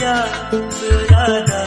yeah dünyada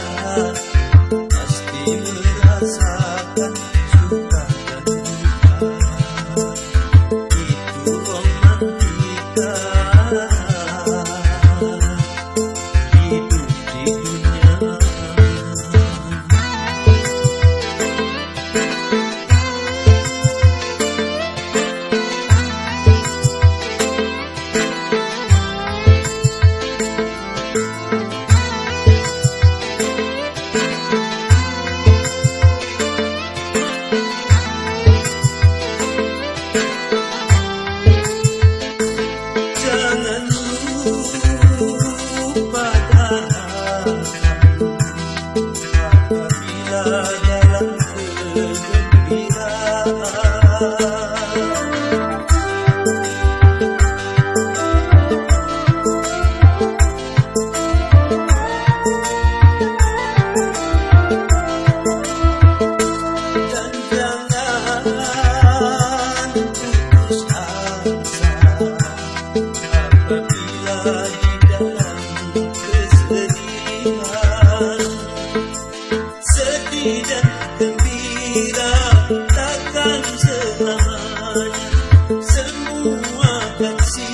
good.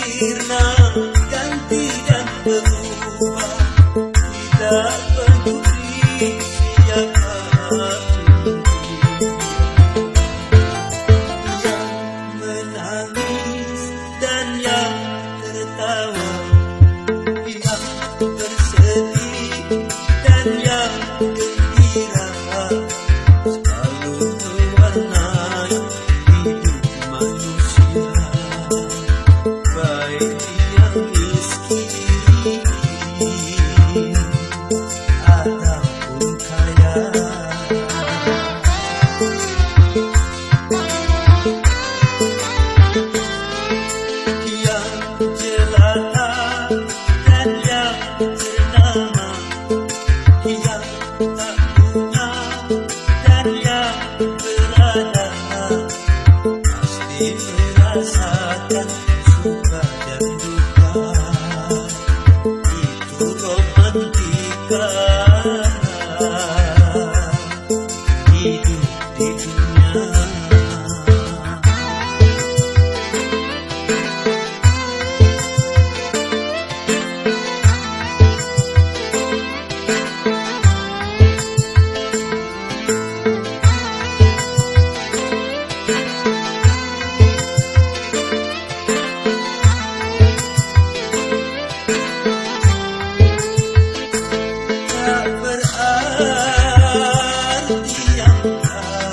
sirna dan tidak berubah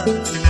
Sama diberikan